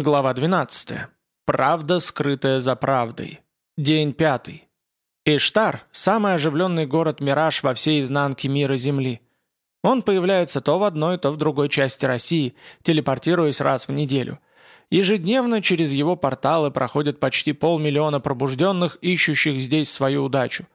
Глава 12. Правда, скрытая за правдой. День пятый. Иштар – самый оживленный город-мираж во всей изнанке мира Земли. Он появляется то в одной, то в другой части России, телепортируясь раз в неделю. Ежедневно через его порталы проходят почти полмиллиона пробужденных, ищущих здесь свою удачу.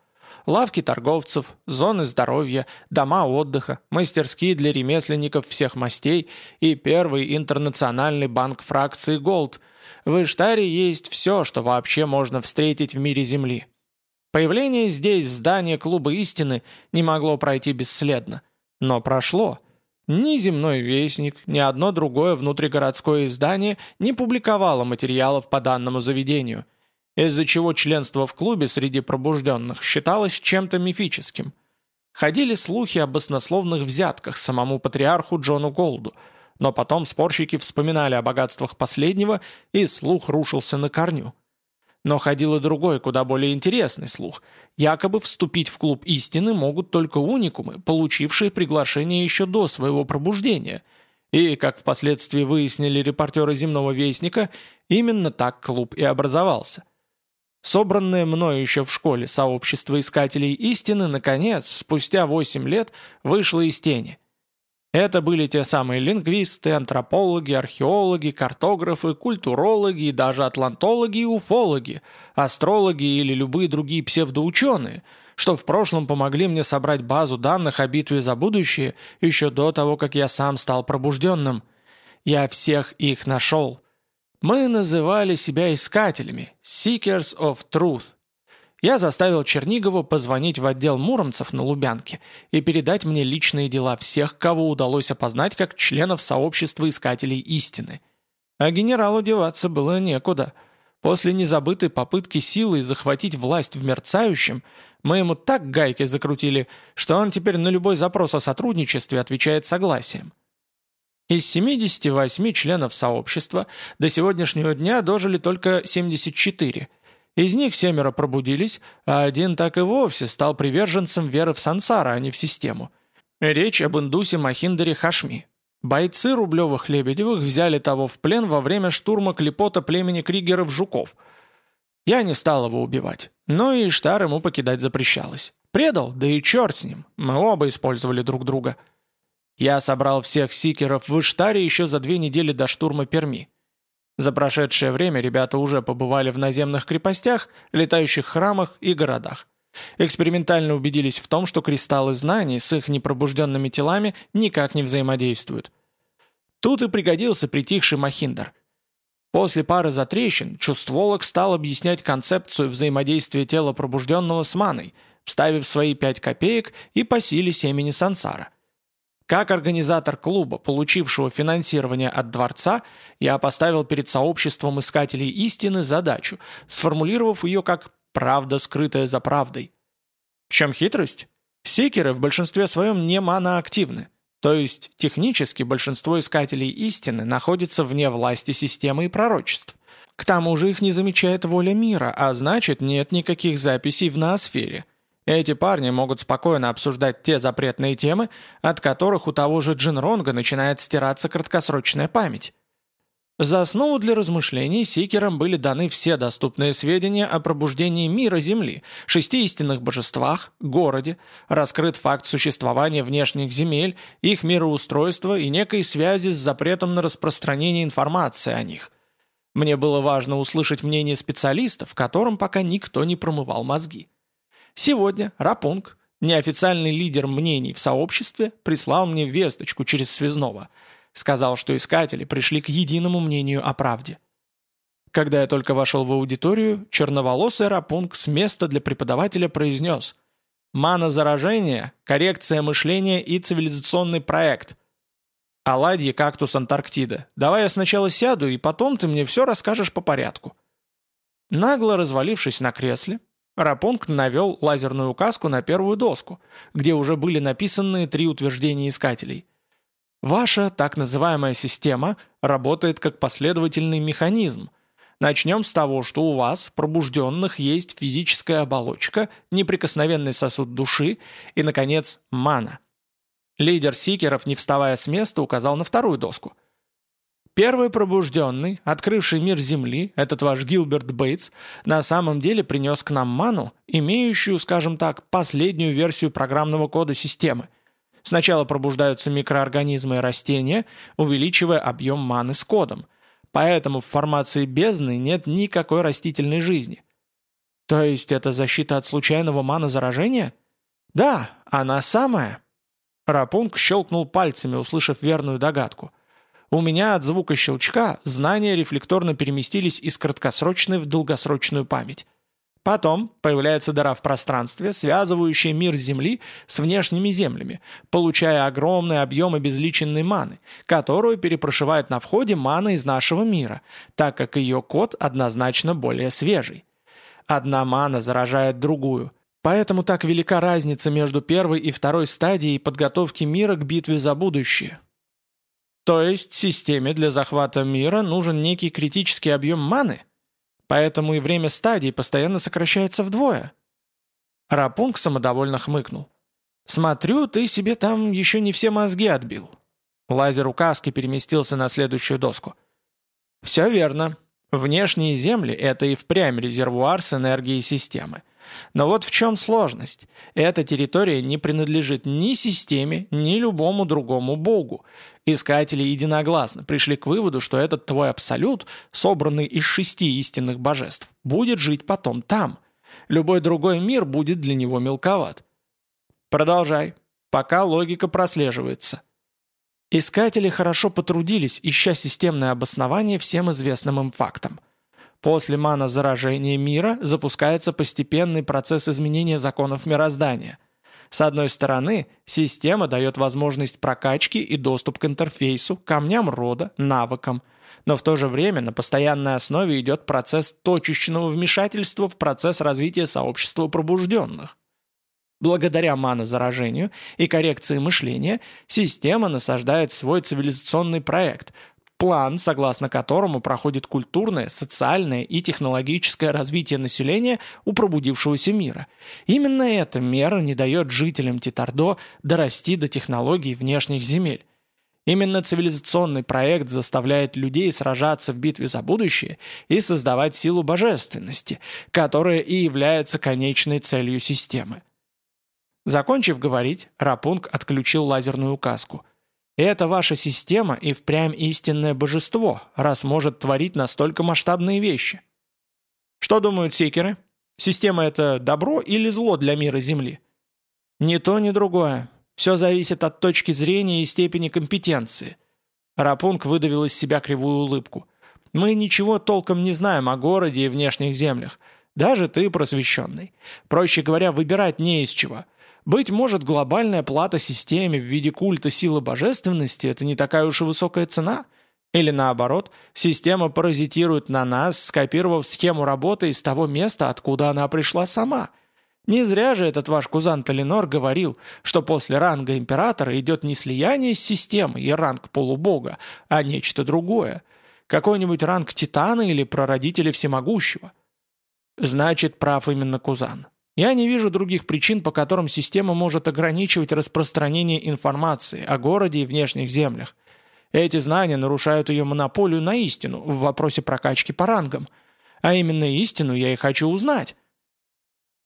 Лавки торговцев, зоны здоровья, дома отдыха, мастерские для ремесленников всех мастей и первый интернациональный банк фракции «Голд». В Иштаре есть все, что вообще можно встретить в мире Земли. Появление здесь здания Клуба Истины не могло пройти бесследно. Но прошло. Ни «Земной вестник», ни одно другое внутригородское издание не публиковало материалов по данному заведению – из-за чего членство в клубе среди пробужденных считалось чем-то мифическим. Ходили слухи об баснословных взятках самому патриарху Джону Голду, но потом спорщики вспоминали о богатствах последнего, и слух рушился на корню. Но ходил и другой, куда более интересный слух. Якобы вступить в клуб истины могут только уникумы, получившие приглашение еще до своего пробуждения. И, как впоследствии выяснили репортеры «Земного вестника», именно так клуб и образовался. Собранное мною еще в школе сообщество искателей истины, наконец, спустя 8 лет, вышло из тени. Это были те самые лингвисты, антропологи, археологи, картографы, культурологи и даже атлантологи и уфологи, астрологи или любые другие псевдоученые, что в прошлом помогли мне собрать базу данных о битве за будущее еще до того, как я сам стал пробужденным. Я всех их нашел. Мы называли себя искателями, Seekers of Truth. Я заставил Чернигову позвонить в отдел муромцев на Лубянке и передать мне личные дела всех, кого удалось опознать как членов сообщества искателей истины. А генералу деваться было некуда. После незабытой попытки силой захватить власть в мерцающем, мы ему так гайки закрутили, что он теперь на любой запрос о сотрудничестве отвечает согласием. Из 78 членов сообщества до сегодняшнего дня дожили только 74. Из них семеро пробудились, а один так и вовсе стал приверженцем веры в сансара, а не в систему. Речь об индусе Махиндере Хашми. Бойцы Рублевых-Лебедевых взяли того в плен во время штурма клепота племени Кригеров-Жуков. Я не стал его убивать, но и Иштар ему покидать запрещалось. Предал, да и черт с ним, мы оба использовали друг друга. Я собрал всех сикеров в Иштаре еще за две недели до штурма Перми. За прошедшее время ребята уже побывали в наземных крепостях, летающих храмах и городах. Экспериментально убедились в том, что кристаллы знаний с их непробужденными телами никак не взаимодействуют. Тут и пригодился притихший Махиндер. После пары затрещин чувстволог стал объяснять концепцию взаимодействия тела пробужденного с маной, вставив свои пять копеек и по силе семени сансара. Как организатор клуба, получившего финансирование от Дворца, я поставил перед сообществом искателей истины задачу, сформулировав ее как «правда, скрытая за правдой». В чем хитрость? Секеры в большинстве своем не маноактивны, то есть технически большинство искателей истины находится вне власти системы и пророчеств. К тому же их не замечает воля мира, а значит нет никаких записей в ноосфере – эти парни могут спокойно обсуждать те запретные темы, от которых у того же Джинронга начинает стираться краткосрочная память. За основу для размышлений Сикерам были даны все доступные сведения о пробуждении мира Земли, шести истинных божествах, городе, раскрыт факт существования внешних земель, их мироустройства и некой связи с запретом на распространение информации о них. Мне было важно услышать мнение специалистов, которым пока никто не промывал мозги. Сегодня Рапунг, неофициальный лидер мнений в сообществе, прислал мне весточку через связного. Сказал, что искатели пришли к единому мнению о правде. Когда я только вошел в аудиторию, черноволосый Рапунг с места для преподавателя произнес «Мана заражения, коррекция мышления и цивилизационный проект». «Оладьи, кактус, Антарктида. Давай я сначала сяду, и потом ты мне все расскажешь по порядку». Нагло развалившись на кресле, Рапункт навел лазерную указку на первую доску, где уже были написаны три утверждения искателей. Ваша так называемая система работает как последовательный механизм. Начнем с того, что у вас, пробужденных, есть физическая оболочка, неприкосновенный сосуд души и, наконец, мана. Лидер сикеров, не вставая с места, указал на вторую доску. Первый пробужденный, открывший мир Земли, этот ваш Гилберт Бейтс, на самом деле принес к нам ману, имеющую, скажем так, последнюю версию программного кода системы. Сначала пробуждаются микроорганизмы и растения, увеличивая объем маны с кодом. Поэтому в формации бездны нет никакой растительной жизни. То есть это защита от случайного мана-заражения? Да, она самая. Рапунг щелкнул пальцами, услышав верную догадку. У меня от звука щелчка знания рефлекторно переместились из краткосрочной в долгосрочную память. Потом появляется дыра в пространстве, связывающая мир Земли с внешними землями, получая огромные объемы безличенной маны, которую перепрошивает на входе мана из нашего мира, так как ее код однозначно более свежий. Одна мана заражает другую – Поэтому так велика разница между первой и второй стадией подготовки мира к битве за будущее. То есть системе для захвата мира нужен некий критический объем маны? Поэтому и время стадий постоянно сокращается вдвое. Рапунг самодовольно хмыкнул. «Смотрю, ты себе там еще не все мозги отбил». Лазер указки переместился на следующую доску. «Все верно. Внешние земли — это и впрямь резервуар с энергией системы. Но вот в чем сложность. Эта территория не принадлежит ни системе, ни любому другому богу. Искатели единогласно пришли к выводу, что этот твой абсолют, собранный из шести истинных божеств, будет жить потом там. Любой другой мир будет для него мелковат. Продолжай, пока логика прослеживается. Искатели хорошо потрудились, ища системное обоснование всем известным им фактам – После мана-заражения мира запускается постепенный процесс изменения законов мироздания. С одной стороны, система дает возможность прокачки и доступ к интерфейсу, камням рода, навыкам. Но в то же время на постоянной основе идет процесс точечного вмешательства в процесс развития сообщества пробужденных. Благодаря мана-заражению и коррекции мышления система насаждает свой цивилизационный проект, План, согласно которому проходит культурное, социальное и технологическое развитие населения у пробудившегося мира. Именно эта мера не дает жителям Титардо дорасти до технологий внешних земель. Именно цивилизационный проект заставляет людей сражаться в битве за будущее и создавать силу божественности, которая и является конечной целью системы. Закончив говорить, Рапунг отключил лазерную указку – это ваша система и впрямь истинное божество, раз может творить настолько масштабные вещи. Что думают секеры? Система — это добро или зло для мира Земли? Ни то, ни другое. Все зависит от точки зрения и степени компетенции. Рапунг выдавил из себя кривую улыбку. Мы ничего толком не знаем о городе и внешних землях. Даже ты просвещенный. Проще говоря, выбирать не из чего. Быть может, глобальная плата системе в виде культа силы божественности – это не такая уж и высокая цена? Или наоборот, система паразитирует на нас, скопировав схему работы из того места, откуда она пришла сама? Не зря же этот ваш кузан Талинор говорил, что после ранга императора идет не слияние с системой и ранг полубога, а нечто другое. Какой-нибудь ранг титана или прародителя всемогущего. Значит, прав именно кузан. Я не вижу других причин, по которым система может ограничивать распространение информации о городе и внешних землях. Эти знания нарушают ее монополию на истину в вопросе прокачки по рангам. А именно истину я и хочу узнать.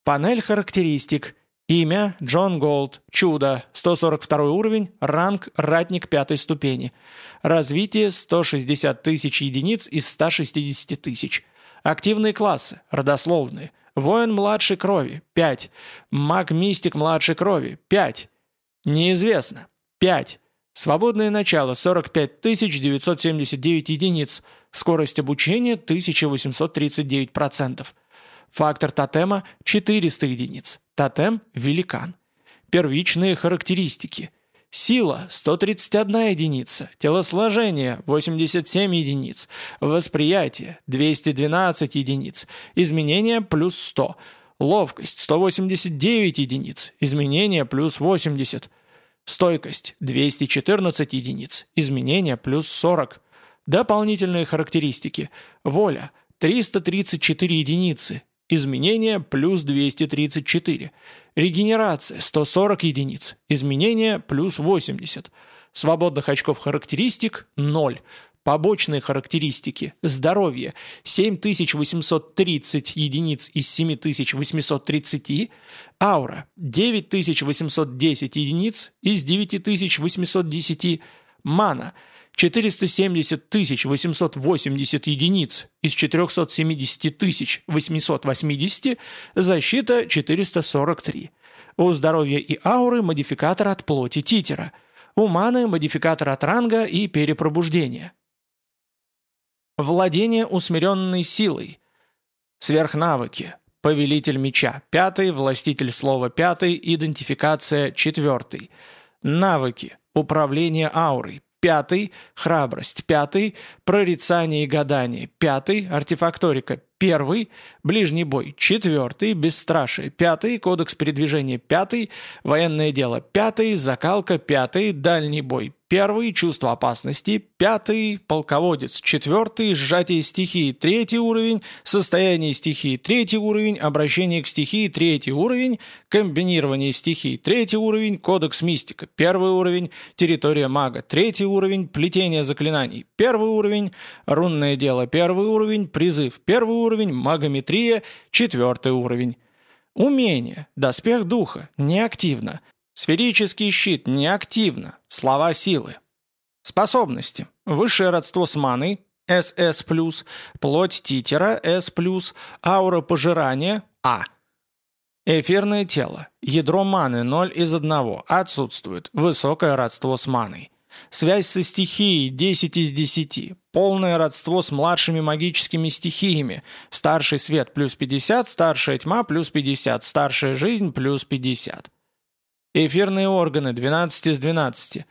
Панель характеристик. Имя – Джон Голд. Чудо. 142 уровень. Ранг – ратник пятой ступени. Развитие – 160 тысяч единиц из 160 тысяч. Активные классы. Родословные. Воин младшей крови – 5. Маг-мистик младшей крови – 5. Неизвестно – 5. Свободное начало – 45 979 единиц. Скорость обучения – 1839%. Фактор тотема – 400 единиц. Тотем – великан. Первичные характеристики. Сила – 131 единица, телосложение – 87 единиц, восприятие – 212 единиц, изменение – плюс 100, ловкость – 189 единиц, изменение – плюс 80, стойкость – 214 единиц, изменение – плюс 40, дополнительные характеристики, воля – 334 единицы, изменение – плюс 234, Регенерация – 140 единиц. Изменение – плюс 80. Свободных очков характеристик – 0. Побочные характеристики. Здоровье. 7830 единиц из 7830. Аура. 9810 единиц из 9810. Мана. 470 880 единиц из 470 880. Защита 443. У здоровья и ауры модификатор от плоти титера. У маны модификатор от ранга и перепробуждения. Владение усмиренной силой. Сверхнавыки. Повелитель меча. Пятый. Властитель слова. Пятый. Идентификация. Четвертый. Навыки. Управление аурой. Пятый – храбрость. Пятый – прорицание и гадание. Пятый – артефакторика. Первый – ближний бой. Четвертый – бесстрашие. Пятый – кодекс передвижения. Пятый – военное дело. Пятый – закалка. Пятый – дальний бой. Первый – чувство опасности. Пятый – полководец. Четвертый – сжатие стихии. Третий уровень – состояние стихии. Третий уровень – обращение к стихии. Третий уровень – комбинирование стихий. Третий уровень – кодекс мистика. Первый уровень – территория мага. Третий уровень – плетение заклинаний. Первый уровень – рунное дело. Первый уровень – призыв. Первый уровень – магометрия. Четвертый уровень. Умение. Доспех духа. Неактивно. Сферический щит неактивно. Слова силы. Способности. Высшее родство с маной. СС+, плоть титера С+, аура пожирания А. Эфирное тело. Ядро маны 0 из 1. Отсутствует. Высокое родство с маной. Связь со стихией 10 из 10. Полное родство с младшими магическими стихиями. Старший свет плюс 50, старшая тьма плюс 50, старшая жизнь плюс 50. Эфирные органы 12 из 12.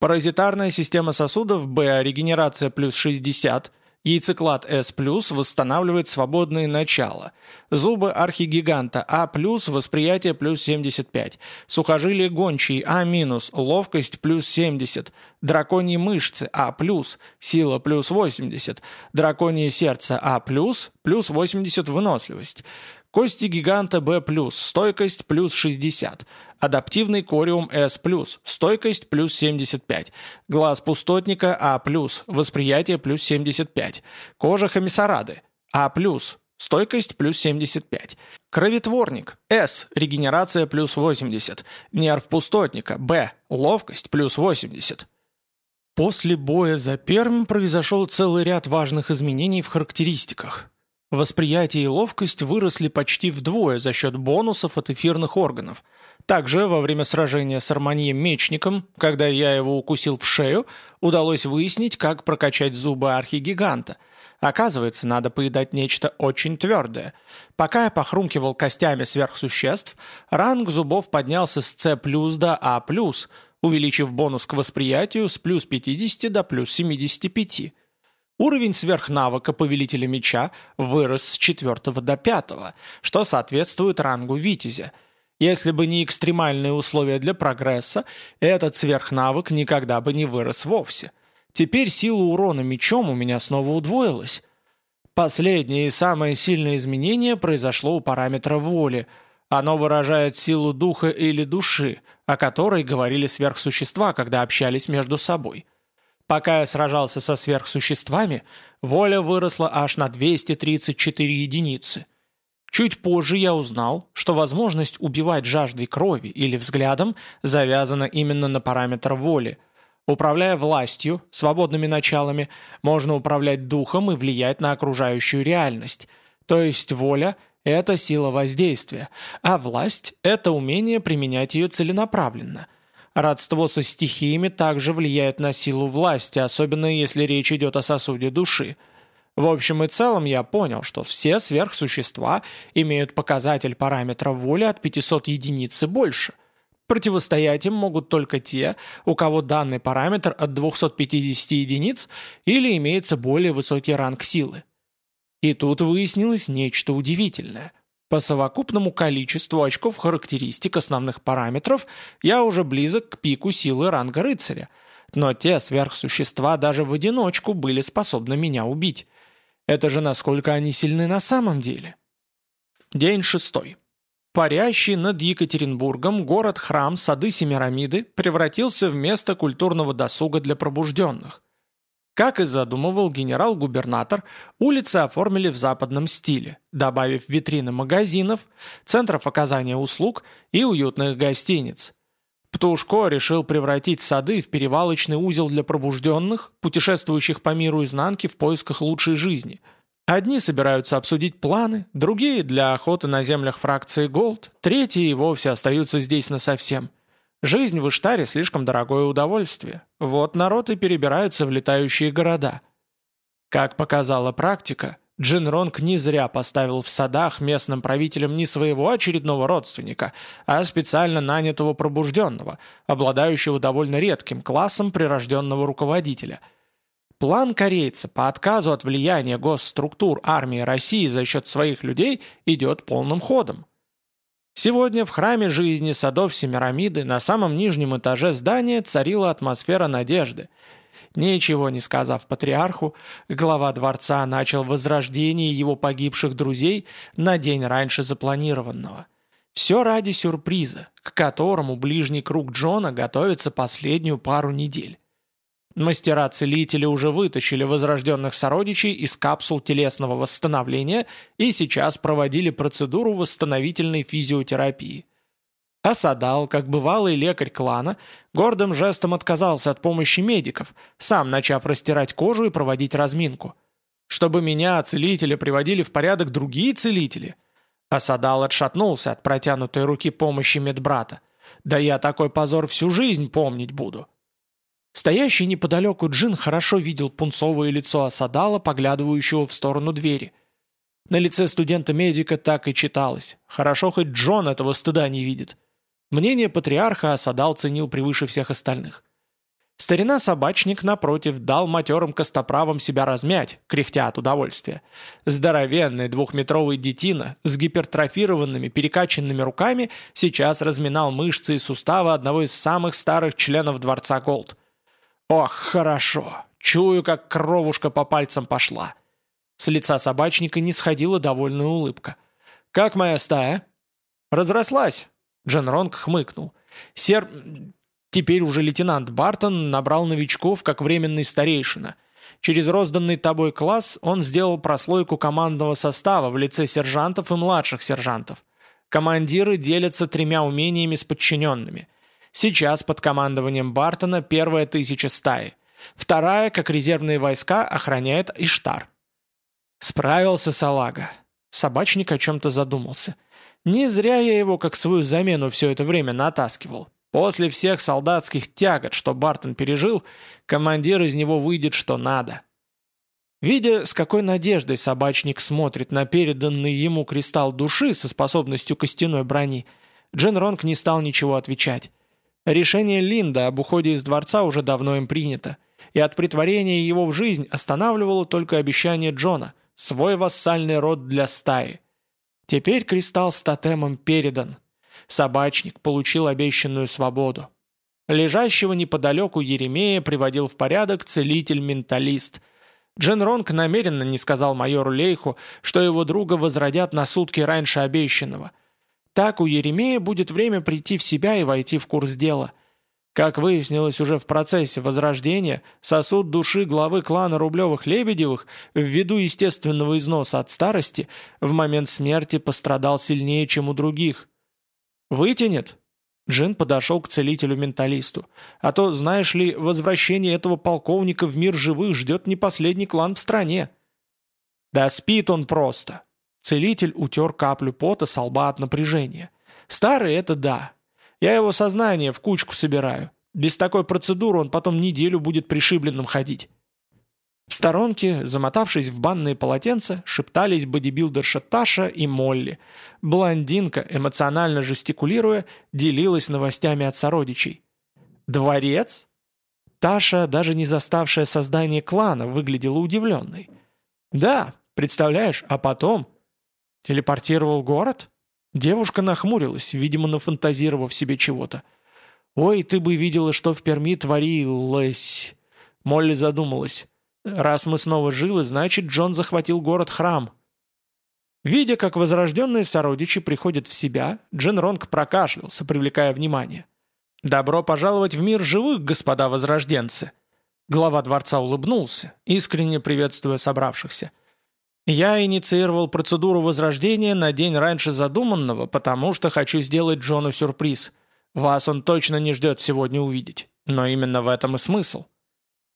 Паразитарная система сосудов Б, регенерация плюс 60. Яйцеклад С+, восстанавливает свободные начала. Зубы архигиганта А+, восприятие плюс 75. Сухожилие гончие А-, ловкость плюс 70. Драконьи мышцы А+, сила плюс 80. Драконье сердце А+, плюс 80 выносливость. Кости гиганта B+, стойкость плюс 60. Адаптивный кориум S+, стойкость плюс 75. Глаз пустотника А+, восприятие плюс 75. Кожа хамисарады А+, стойкость плюс 75. Кровотворник S, регенерация плюс 80. Нерв пустотника Б, ловкость плюс 80. После боя за Перм произошел целый ряд важных изменений в характеристиках. Восприятие и ловкость выросли почти вдвое за счет бонусов от эфирных органов. Также во время сражения с Арманьем-мечником, когда я его укусил в шею, удалось выяснить, как прокачать зубы архигиганта. Оказывается, надо поедать нечто очень твердое. Пока я похрумкивал костями сверхсуществ, ранг зубов поднялся с С плюс до А плюс, увеличив бонус к восприятию с плюс 50 до плюс 75. Уровень сверхнавыка Повелителя Меча вырос с 4 до 5, что соответствует рангу Витязя. Если бы не экстремальные условия для прогресса, этот сверхнавык никогда бы не вырос вовсе. Теперь сила урона мечом у меня снова удвоилась. Последнее и самое сильное изменение произошло у параметра воли. Оно выражает силу духа или души, о которой говорили сверхсущества, когда общались между собой. Пока я сражался со сверхсуществами, воля выросла аж на 234 единицы. Чуть позже я узнал, что возможность убивать жаждой крови или взглядом завязана именно на параметр воли. Управляя властью, свободными началами, можно управлять духом и влиять на окружающую реальность. То есть воля – это сила воздействия, а власть – это умение применять ее целенаправленно – Родство со стихиями также влияет на силу власти, особенно если речь идет о сосуде души. В общем и целом я понял, что все сверхсущества имеют показатель параметра воли от 500 единиц и больше. Противостоять им могут только те, у кого данный параметр от 250 единиц или имеется более высокий ранг силы. И тут выяснилось нечто удивительное. По совокупному количеству очков характеристик основных параметров я уже близок к пику силы ранга рыцаря, но те сверхсущества даже в одиночку были способны меня убить. Это же насколько они сильны на самом деле. День шестой. Парящий над Екатеринбургом город-храм Сады Семирамиды превратился в место культурного досуга для пробужденных. Как и задумывал генерал-губернатор, улицы оформили в западном стиле, добавив витрины магазинов, центров оказания услуг и уютных гостиниц. Птушко решил превратить сады в перевалочный узел для пробужденных, путешествующих по миру изнанки в поисках лучшей жизни. Одни собираются обсудить планы, другие – для охоты на землях фракции Голд, третьи и вовсе остаются здесь насовсем – Жизнь в Иштаре слишком дорогое удовольствие. Вот народ и перебирается в летающие города. Как показала практика, Джин Ронг не зря поставил в садах местным правителям не своего очередного родственника, а специально нанятого пробужденного, обладающего довольно редким классом прирожденного руководителя. План корейца по отказу от влияния госструктур армии России за счет своих людей идет полным ходом. Сегодня в храме жизни садов Семирамиды на самом нижнем этаже здания царила атмосфера надежды. Ничего не сказав патриарху, глава дворца начал возрождение его погибших друзей на день раньше запланированного. Все ради сюрприза, к которому ближний круг Джона готовится последнюю пару недель. Мастера-целители уже вытащили возрожденных сородичей из капсул телесного восстановления и сейчас проводили процедуру восстановительной физиотерапии. Асадал, как бывалый лекарь клана, гордым жестом отказался от помощи медиков, сам начав растирать кожу и проводить разминку. Чтобы меня, целителя, приводили в порядок другие целители. Асадал отшатнулся от протянутой руки помощи медбрата. «Да я такой позор всю жизнь помнить буду». Стоящий неподалеку Джин хорошо видел пунцовое лицо Асадала, поглядывающего в сторону двери. На лице студента-медика так и читалось. Хорошо, хоть Джон этого стыда не видит. Мнение патриарха Асадал ценил превыше всех остальных. Старина-собачник, напротив, дал матерым костоправам себя размять, кряхтя от удовольствия. Здоровенный двухметровый детина с гипертрофированными перекачанными руками сейчас разминал мышцы и суставы одного из самых старых членов Дворца Голд – «Ох, хорошо! Чую, как кровушка по пальцам пошла!» С лица собачника не сходила довольная улыбка. «Как моя стая?» «Разрослась!» Джен Ронг хмыкнул. «Сер... Теперь уже лейтенант Бартон набрал новичков как временный старейшина. Через розданный тобой класс он сделал прослойку командного состава в лице сержантов и младших сержантов. Командиры делятся тремя умениями с подчиненными – Сейчас под командованием Бартона первая тысяча стаи. Вторая, как резервные войска, охраняет Иштар. Справился салага. Собачник о чем-то задумался. Не зря я его как свою замену все это время натаскивал. После всех солдатских тягот, что Бартон пережил, командир из него выйдет что надо. Видя, с какой надеждой собачник смотрит на переданный ему кристалл души со способностью костяной брони, Джен Ронг не стал ничего отвечать. Решение Линда об уходе из дворца уже давно им принято, и от притворения его в жизнь останавливало только обещание Джона – свой вассальный род для стаи. Теперь кристалл с тотемом передан. Собачник получил обещанную свободу. Лежащего неподалеку Еремея приводил в порядок целитель-менталист. Джен Ронг намеренно не сказал майору Лейху, что его друга возродят на сутки раньше обещанного – так у Еремея будет время прийти в себя и войти в курс дела. Как выяснилось уже в процессе возрождения, сосуд души главы клана Рублевых-Лебедевых ввиду естественного износа от старости в момент смерти пострадал сильнее, чем у других. «Вытянет?» Джин подошел к целителю-менталисту. «А то, знаешь ли, возвращение этого полковника в мир живых ждет не последний клан в стране». «Да спит он просто», Целитель утер каплю пота с лба от напряжения. «Старый — это да. Я его сознание в кучку собираю. Без такой процедуры он потом неделю будет пришибленным ходить». В сторонке, замотавшись в банные полотенца, шептались бодибилдерша Таша и Молли. Блондинка, эмоционально жестикулируя, делилась новостями от сородичей. «Дворец?» Таша, даже не заставшая создание клана, выглядела удивленной. «Да, представляешь, а потом «Телепортировал город?» Девушка нахмурилась, видимо, нафантазировав себе чего-то. «Ой, ты бы видела, что в Перми творилось!» Молли задумалась. «Раз мы снова живы, значит, Джон захватил город-храм». Видя, как возрожденные сородичи приходят в себя, Джен Ронг прокашлялся, привлекая внимание. «Добро пожаловать в мир живых, господа возрожденцы!» Глава дворца улыбнулся, искренне приветствуя собравшихся. «Я инициировал процедуру возрождения на день раньше задуманного, потому что хочу сделать Джону сюрприз. Вас он точно не ждет сегодня увидеть. Но именно в этом и смысл».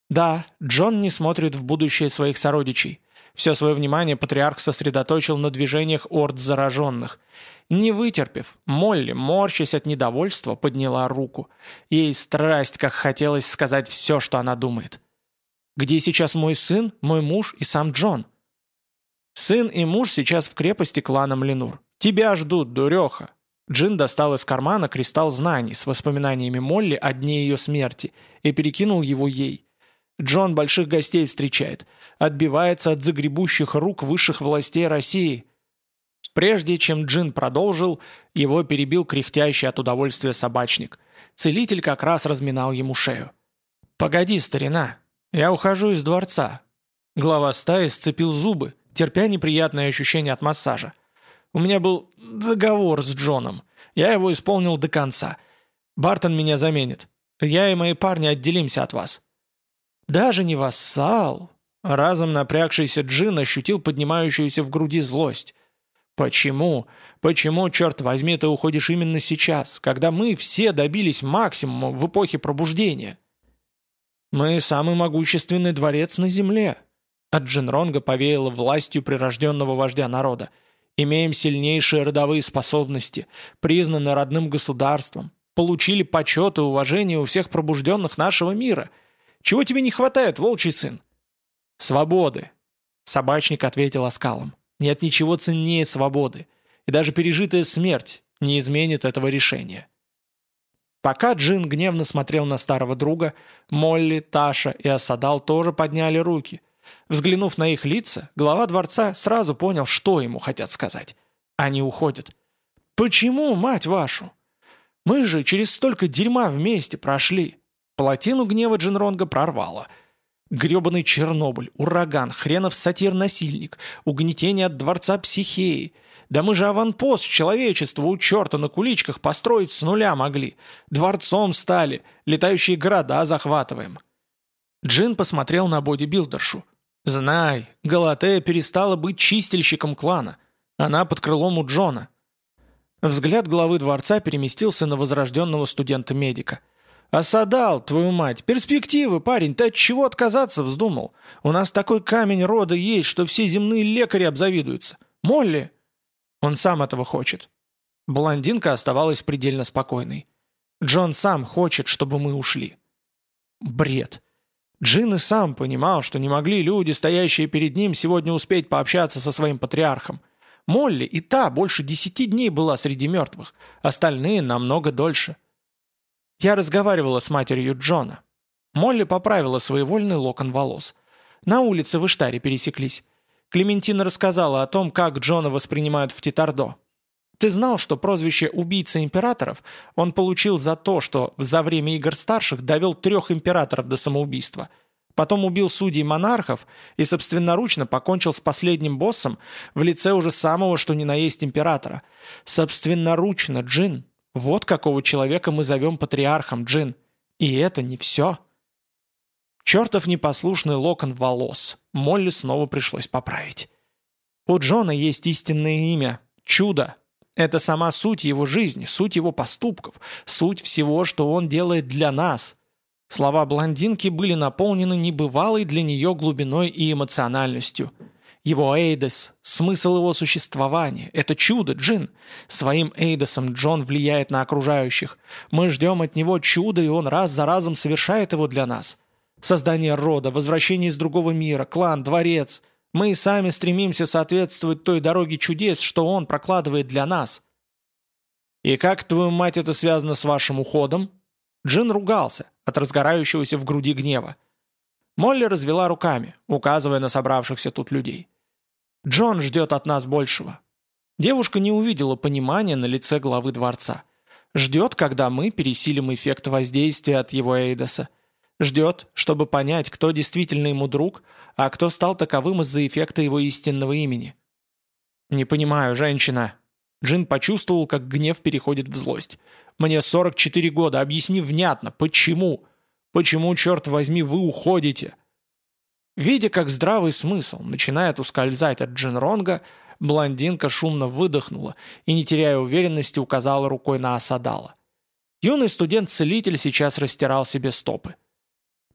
Да, Джон не смотрит в будущее своих сородичей. Все свое внимание патриарх сосредоточил на движениях орд зараженных. Не вытерпев, Молли, морщась от недовольства, подняла руку. Ей страсть, как хотелось сказать все, что она думает. «Где сейчас мой сын, мой муж и сам Джон?» «Сын и муж сейчас в крепости клана Млинур. Тебя ждут, дуреха!» Джин достал из кармана кристалл знаний с воспоминаниями Молли о дне ее смерти и перекинул его ей. Джон больших гостей встречает, отбивается от загребущих рук высших властей России. Прежде чем Джин продолжил, его перебил кряхтящий от удовольствия собачник. Целитель как раз разминал ему шею. «Погоди, старина, я ухожу из дворца». Глава стаи сцепил зубы, терпя неприятное ощущение от массажа. «У меня был договор с Джоном. Я его исполнил до конца. Бартон меня заменит. Я и мои парни отделимся от вас». «Даже не вассал!» Разом напрягшийся Джин ощутил поднимающуюся в груди злость. «Почему? Почему, черт возьми, ты уходишь именно сейчас, когда мы все добились максимума в эпохе пробуждения?» «Мы самый могущественный дворец на земле», от Джинронга повеяло властью прирожденного вождя народа. «Имеем сильнейшие родовые способности, признаны родным государством, получили почет и уважение у всех пробужденных нашего мира – чего тебе не хватает, волчий сын?» «Свободы», — собачник ответил оскалом. «Нет ничего ценнее свободы, и даже пережитая смерть не изменит этого решения». Пока Джин гневно смотрел на старого друга, Молли, Таша и Асадал тоже подняли руки. Взглянув на их лица, глава дворца сразу понял, что ему хотят сказать. Они уходят. «Почему, мать вашу? Мы же через столько дерьма вместе прошли. Плотину гнева Джинронга прорвало. Гребаный Чернобыль, ураган, хренов сатир-насильник, угнетение от дворца психеи. Да мы же аванпост человечества у черта на куличках построить с нуля могли. Дворцом стали, летающие города захватываем. Джин посмотрел на бодибилдершу. «Знай, Галатея перестала быть чистильщиком клана. Она под крылом у Джона». Взгляд главы дворца переместился на возрожденного студента-медика – «Осадал, твою мать! Перспективы, парень, ты от чего отказаться вздумал? У нас такой камень рода есть, что все земные лекари обзавидуются. Молли!» Он сам этого хочет. Блондинка оставалась предельно спокойной. Джон сам хочет, чтобы мы ушли. Бред. Джин и сам понимал, что не могли люди, стоящие перед ним, сегодня успеть пообщаться со своим патриархом. Молли и та больше десяти дней была среди мертвых, остальные намного дольше. Я разговаривала с матерью Джона. Молли поправила своевольный локон волос. На улице в Иштаре пересеклись. Клементина рассказала о том, как Джона воспринимают в Титардо. Ты знал, что прозвище «убийца императоров» он получил за то, что за время игр старших довел трех императоров до самоубийства. Потом убил судей монархов и собственноручно покончил с последним боссом в лице уже самого что ни на есть императора. Собственноручно, Джин, вот какого человека мы зовем патриархом, Джин. И это не все. Чертов непослушный локон волос. Молли снова пришлось поправить. У Джона есть истинное имя – Чудо. Это сама суть его жизни, суть его поступков, суть всего, что он делает для нас. Слова блондинки были наполнены небывалой для нее глубиной и эмоциональностью – его Эйдос, смысл его существования – это чудо, Джин. Своим Эйдосом Джон влияет на окружающих. Мы ждем от него чуда, и он раз за разом совершает его для нас. Создание рода, возвращение из другого мира, клан, дворец. Мы и сами стремимся соответствовать той дороге чудес, что он прокладывает для нас. «И как, твою мать, это связано с вашим уходом?» Джин ругался от разгорающегося в груди гнева. Молли развела руками, указывая на собравшихся тут людей. «Джон ждет от нас большего». Девушка не увидела понимания на лице главы дворца. Ждет, когда мы пересилим эффект воздействия от его Эйдоса. Ждет, чтобы понять, кто действительно ему друг, а кто стал таковым из-за эффекта его истинного имени. «Не понимаю, женщина». Джин почувствовал, как гнев переходит в злость. «Мне 44 года, объясни внятно, почему? Почему, черт возьми, вы уходите?» Видя, как здравый смысл начинает ускользать от Джинронга, блондинка шумно выдохнула и, не теряя уверенности, указала рукой на Асадала. Юный студент-целитель сейчас растирал себе стопы.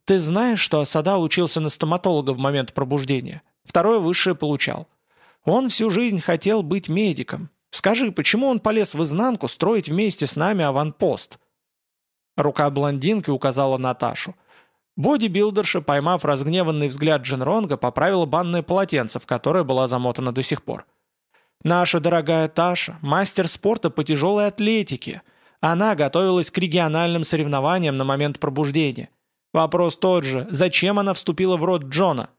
«Ты знаешь, что Асадал учился на стоматолога в момент пробуждения? Второе высшее получал. Он всю жизнь хотел быть медиком. Скажи, почему он полез в изнанку строить вместе с нами аванпост?» Рука блондинки указала Наташу. Бодибилдерша, поймав разгневанный взгляд Джинронга, поправила банное полотенце, в которое была замотана до сих пор. «Наша дорогая Таша – мастер спорта по тяжелой атлетике. Она готовилась к региональным соревнованиям на момент пробуждения. Вопрос тот же – зачем она вступила в род Джона?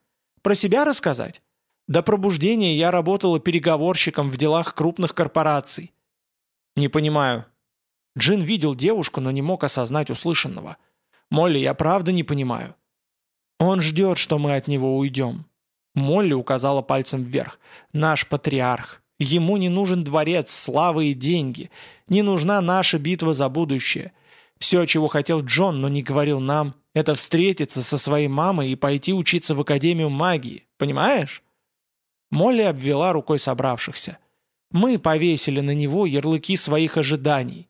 Про себя рассказать? До пробуждения я работала переговорщиком в делах крупных корпораций. Не понимаю. Джин видел девушку, но не мог осознать услышанного. Молли, я правда не понимаю. Он ждет, что мы от него уйдем. Молли указала пальцем вверх. Наш патриарх. Ему не нужен дворец, слава и деньги. Не нужна наша битва за будущее. Все, чего хотел Джон, но не говорил нам, это встретиться со своей мамой и пойти учиться в Академию магии. Понимаешь? Молли обвела рукой собравшихся. «Мы повесили на него ярлыки своих ожиданий».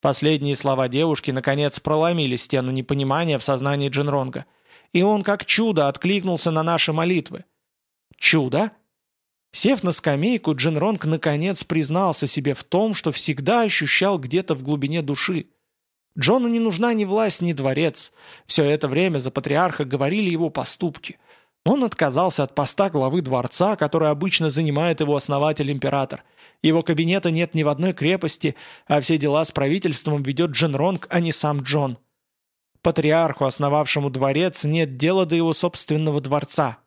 Последние слова девушки наконец проломили стену непонимания в сознании Джинронга. И он как чудо откликнулся на наши молитвы. «Чудо?» Сев на скамейку, Джинронг наконец признался себе в том, что всегда ощущал где-то в глубине души. Джону не нужна ни власть, ни дворец. Все это время за патриарха говорили его поступки – он отказался от поста главы дворца, который обычно занимает его основатель-император. Его кабинета нет ни в одной крепости, а все дела с правительством ведет Джин Ронг, а не сам Джон. Патриарху, основавшему дворец, нет дела до его собственного дворца.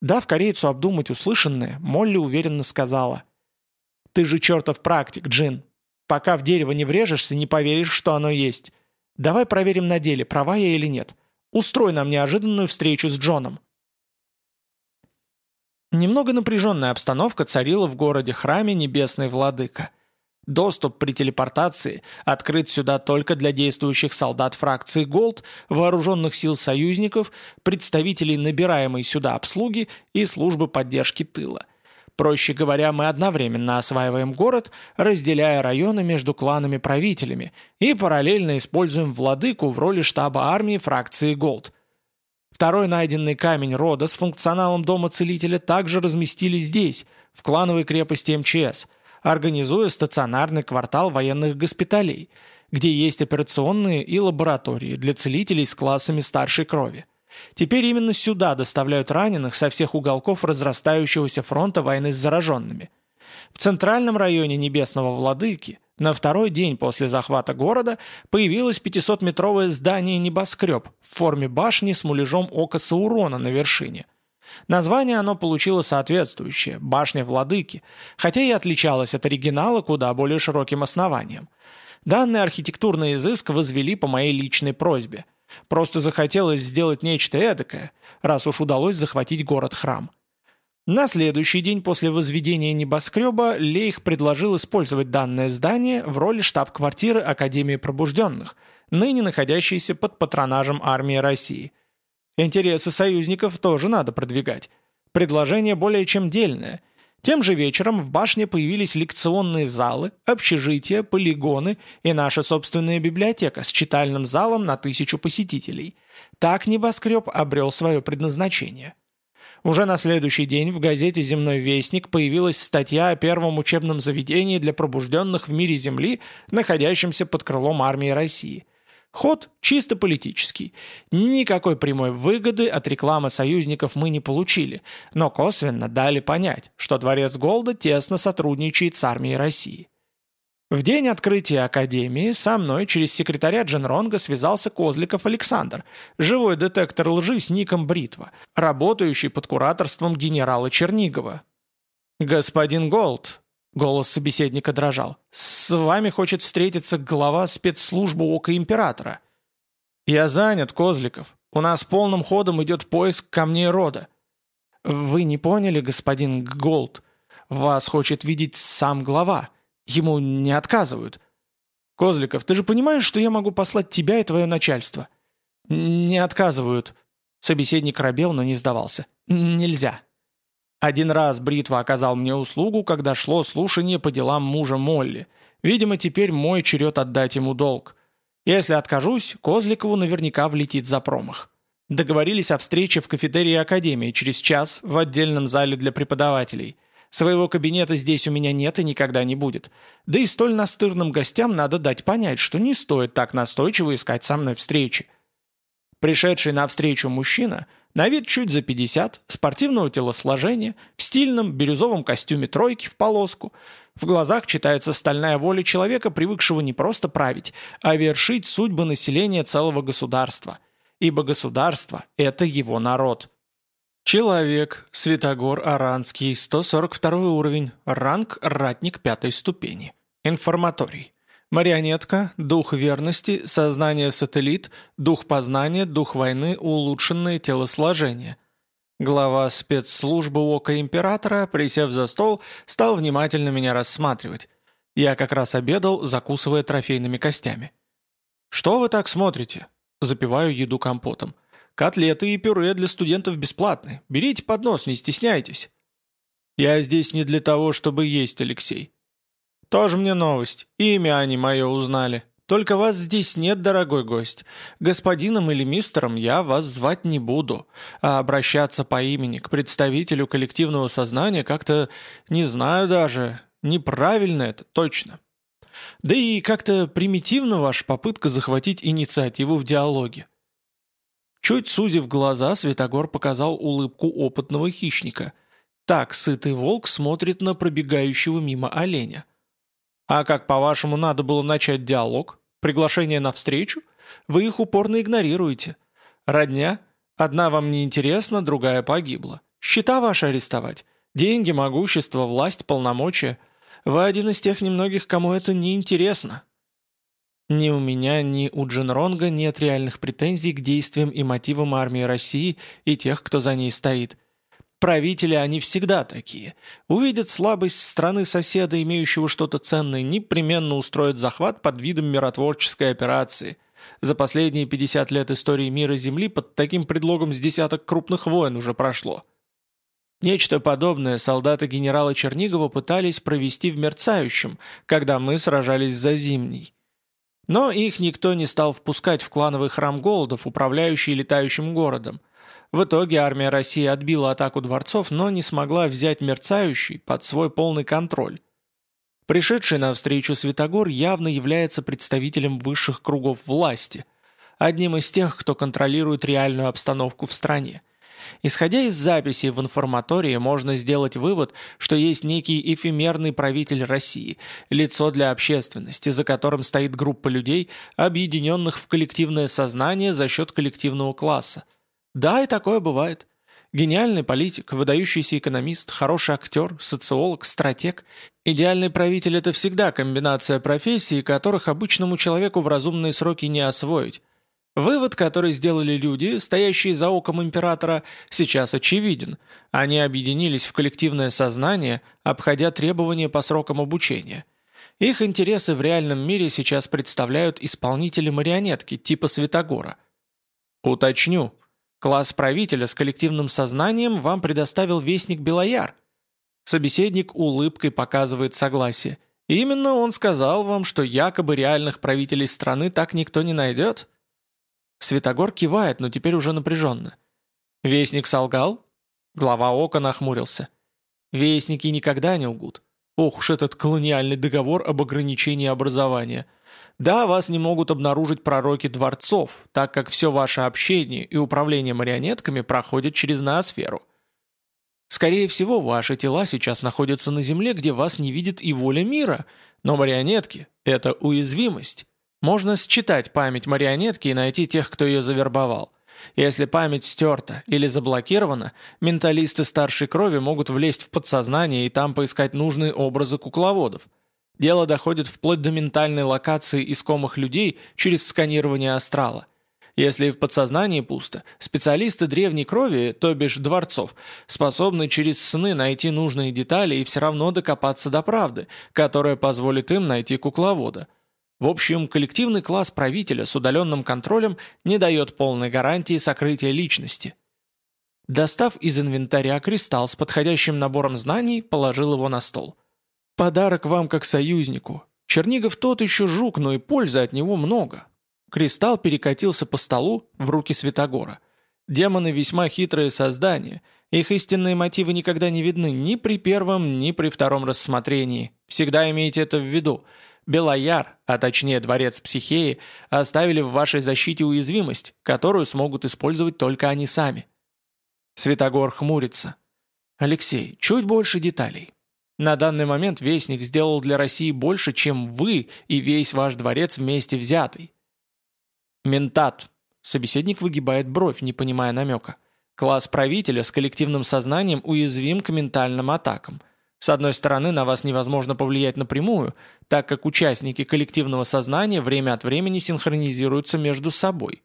Дав корейцу обдумать услышанное, Молли уверенно сказала. «Ты же чертов практик, Джин. Пока в дерево не врежешься, не поверишь, что оно есть. Давай проверим на деле, права я или нет. Устрой нам неожиданную встречу с Джоном». Немного напряженная обстановка царила в городе-храме Небесный Владыка. Доступ при телепортации открыт сюда только для действующих солдат фракции «Голд», вооруженных сил союзников, представителей набираемой сюда обслуги и службы поддержки тыла. Проще говоря, мы одновременно осваиваем город, разделяя районы между кланами-правителями и параллельно используем владыку в роли штаба армии фракции «Голд». Второй найденный камень рода с функционалом Дома Целителя также разместили здесь, в клановой крепости МЧС, организуя стационарный квартал военных госпиталей, где есть операционные и лаборатории для целителей с классами старшей крови. Теперь именно сюда доставляют раненых со всех уголков разрастающегося фронта войны с зараженными. В центральном районе Небесного Владыки на второй день после захвата города появилось 500-метровое здание-небоскреб в форме башни с муляжом ока Саурона на вершине. Название оно получило соответствующее – «Башня Владыки», хотя и отличалось от оригинала куда более широким основанием. Данный архитектурный изыск возвели по моей личной просьбе. Просто захотелось сделать нечто эдакое, раз уж удалось захватить город-храм. На следующий день после возведения небоскреба Лейх предложил использовать данное здание в роли штаб-квартиры Академии Пробужденных, ныне находящейся под патронажем армии России. Интересы союзников тоже надо продвигать. Предложение более чем дельное. Тем же вечером в башне появились лекционные залы, общежития, полигоны и наша собственная библиотека с читальным залом на тысячу посетителей. Так небоскреб обрел свое предназначение – уже на следующий день в газете «Земной вестник» появилась статья о первом учебном заведении для пробужденных в мире Земли, находящемся под крылом армии России. Ход чисто политический. Никакой прямой выгоды от рекламы союзников мы не получили, но косвенно дали понять, что Дворец Голда тесно сотрудничает с армией России. В день открытия Академии со мной через секретаря Дженронга связался Козликов Александр, живой детектор лжи с ником Бритва, работающий под кураторством генерала Чернигова. «Господин Голд», — голос собеседника дрожал, — «с вами хочет встретиться глава спецслужбы Ока Императора». «Я занят, Козликов. У нас полным ходом идет поиск камней рода». «Вы не поняли, господин Голд? Вас хочет видеть сам глава». Ему не отказывают. Козликов, ты же понимаешь, что я могу послать тебя и твое начальство? «Не отказывают». Собеседник робел, но не сдавался. «Нельзя». Один раз Бритва оказал мне услугу, когда шло слушание по делам мужа Молли. Видимо, теперь мой черед отдать ему долг. Если откажусь, Козликову наверняка влетит за промах. Договорились о встрече в кафетерии Академии через час в отдельном зале для преподавателей. Своего кабинета здесь у меня нет и никогда не будет. Да и столь настырным гостям надо дать понять, что не стоит так настойчиво искать со мной встречи. Пришедший навстречу мужчина – на вид чуть за 50, спортивного телосложения, в стильном бирюзовом костюме тройки в полоску. В глазах читается стальная воля человека, привыкшего не просто править, а вершить судьбы населения целого государства. Ибо государство – это его народ. Человек, Святогор Аранский, 142 уровень, ранг ратник пятой ступени. Информаторий. Марионетка, дух верности, сознание сателлит, дух познания, дух войны, улучшенное телосложение. Глава спецслужбы Ока Императора, присев за стол, стал внимательно меня рассматривать. Я как раз обедал, закусывая трофейными костями. «Что вы так смотрите?» Запиваю еду компотом. «Котлеты и пюре для студентов бесплатны. Берите поднос, не стесняйтесь». «Я здесь не для того, чтобы есть, Алексей. «Тоже мне новость. Имя они мое узнали. Только вас здесь нет, дорогой гость. Господином или мистером я вас звать не буду, а обращаться по имени к представителю коллективного сознания как-то, не знаю даже, неправильно это, точно. Да и как-то примитивна ваша попытка захватить инициативу в диалоге». Чуть сузив глаза, Светогор показал улыбку опытного хищника. Так сытый волк смотрит на пробегающего мимо оленя. А как, по-вашему, надо было начать диалог? Приглашение на встречу? Вы их упорно игнорируете. Родня? Одна вам не интересна, другая погибла. Счета ваши арестовать? Деньги, могущество, власть, полномочия? Вы один из тех немногих, кому это не интересно. Ни у меня, ни у Джинронга нет реальных претензий к действиям и мотивам армии России и тех, кто за ней стоит. Правители они всегда такие. Увидят слабость страны-соседа, имеющего что-то ценное, непременно устроят захват под видом миротворческой операции. За последние 50 лет истории мира Земли под таким предлогом с десяток крупных войн уже прошло. Нечто подобное солдаты генерала Чернигова пытались провести в Мерцающем, когда мы сражались за Зимний. Но их никто не стал впускать в клановый храм голодов, управляющий летающим городом – в итоге армия России отбила атаку дворцов, но не смогла взять мерцающий под свой полный контроль. Пришедший навстречу Святогор явно является представителем высших кругов власти, одним из тех, кто контролирует реальную обстановку в стране. Исходя из записей в информатории, можно сделать вывод, что есть некий эфемерный правитель России, лицо для общественности, за которым стоит группа людей, объединенных в коллективное сознание за счет коллективного класса. Да, и такое бывает. Гениальный политик, выдающийся экономист, хороший актер, социолог, стратег. Идеальный правитель – это всегда комбинация профессий, которых обычному человеку в разумные сроки не освоить. Вывод, который сделали люди, стоящие за оком императора, сейчас очевиден. Они объединились в коллективное сознание, обходя требования по срокам обучения. Их интересы в реальном мире сейчас представляют исполнители марионетки типа Светогора. Уточню, Класс правителя с коллективным сознанием вам предоставил вестник Белояр. Собеседник улыбкой показывает согласие. Именно он сказал вам, что якобы реальных правителей страны так никто не найдет? Светогор кивает, но теперь уже напряженно. Вестник солгал? Глава ока нахмурился. Вестники никогда не лгут. Ох уж этот колониальный договор об ограничении образования – да, вас не могут обнаружить пророки дворцов, так как все ваше общение и управление марионетками проходит через ноосферу. Скорее всего, ваши тела сейчас находятся на Земле, где вас не видит и воля мира, но марионетки – это уязвимость. Можно считать память марионетки и найти тех, кто ее завербовал. Если память стерта или заблокирована, менталисты старшей крови могут влезть в подсознание и там поискать нужные образы кукловодов – Дело доходит вплоть до ментальной локации искомых людей через сканирование астрала. Если в подсознании пусто, специалисты древней крови, то бишь дворцов, способны через сны найти нужные детали и все равно докопаться до правды, которая позволит им найти кукловода. В общем, коллективный класс правителя с удаленным контролем не дает полной гарантии сокрытия личности. Достав из инвентаря кристалл с подходящим набором знаний, положил его на стол. «Подарок вам как союзнику. Чернигов тот еще жук, но и пользы от него много». Кристалл перекатился по столу в руки Святогора. Демоны весьма хитрые создания. Их истинные мотивы никогда не видны ни при первом, ни при втором рассмотрении. Всегда имейте это в виду. Белояр, а точнее дворец Психеи, оставили в вашей защите уязвимость, которую смогут использовать только они сами. Святогор хмурится. Алексей, чуть больше деталей. На данный момент Вестник сделал для России больше, чем вы и весь ваш дворец вместе взятый. Ментат. Собеседник выгибает бровь, не понимая намека. Класс правителя с коллективным сознанием уязвим к ментальным атакам. С одной стороны, на вас невозможно повлиять напрямую, так как участники коллективного сознания время от времени синхронизируются между собой.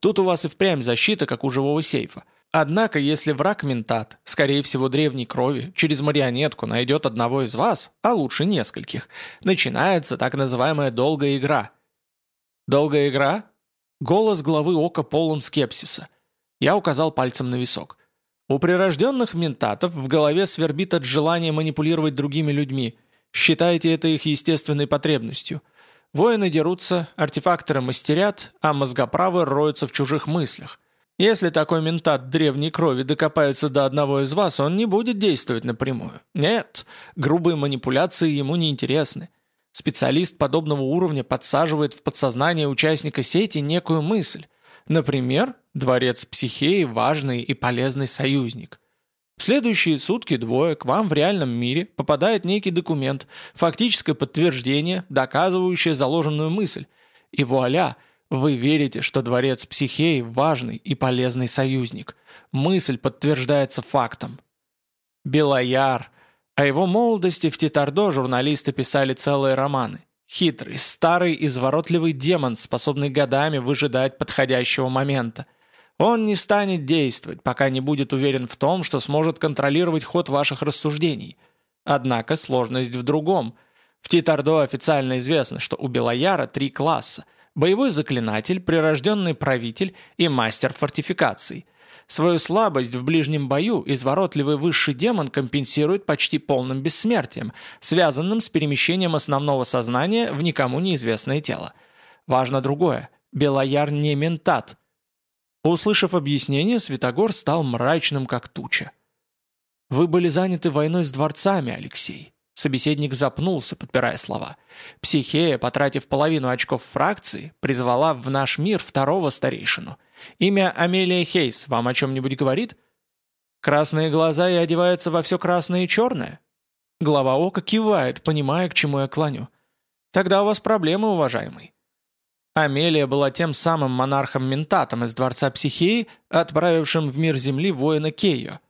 Тут у вас и впрямь защита, как у живого сейфа. Однако, если враг ментат, скорее всего древней крови, через марионетку найдет одного из вас, а лучше нескольких, начинается так называемая долгая игра. Долгая игра? Голос главы ока полон скепсиса. Я указал пальцем на висок. У прирожденных ментатов в голове свербит от желания манипулировать другими людьми. Считайте это их естественной потребностью. Воины дерутся, артефакторы мастерят, а мозгоправы роются в чужих мыслях. Если такой ментат древней крови докопается до одного из вас, он не будет действовать напрямую. Нет, грубые манипуляции ему не интересны. Специалист подобного уровня подсаживает в подсознание участника сети некую мысль. Например, дворец психеи – важный и полезный союзник. В следующие сутки двое к вам в реальном мире попадает некий документ, фактическое подтверждение, доказывающее заложенную мысль. И вуаля – вы верите, что дворец Психеи – важный и полезный союзник. Мысль подтверждается фактом. Белояр. О его молодости в Титардо журналисты писали целые романы. Хитрый, старый, изворотливый демон, способный годами выжидать подходящего момента. Он не станет действовать, пока не будет уверен в том, что сможет контролировать ход ваших рассуждений. Однако сложность в другом. В Титардо официально известно, что у Белояра три класса – боевой заклинатель, прирожденный правитель и мастер фортификаций. Свою слабость в ближнем бою изворотливый высший демон компенсирует почти полным бессмертием, связанным с перемещением основного сознания в никому неизвестное тело. Важно другое. Белояр не ментат. Услышав объяснение, Святогор стал мрачным, как туча. «Вы были заняты войной с дворцами, Алексей. Собеседник запнулся, подпирая слова. Психея, потратив половину очков фракции, призвала в наш мир второго старейшину. Имя Амелия Хейс вам о чем-нибудь говорит? Красные глаза и одевается во все красное и черное? Глава ока кивает, понимая, к чему я клоню. Тогда у вас проблемы, уважаемый. Амелия была тем самым монархом-ментатом из Дворца Психеи, отправившим в мир Земли воина Кейо.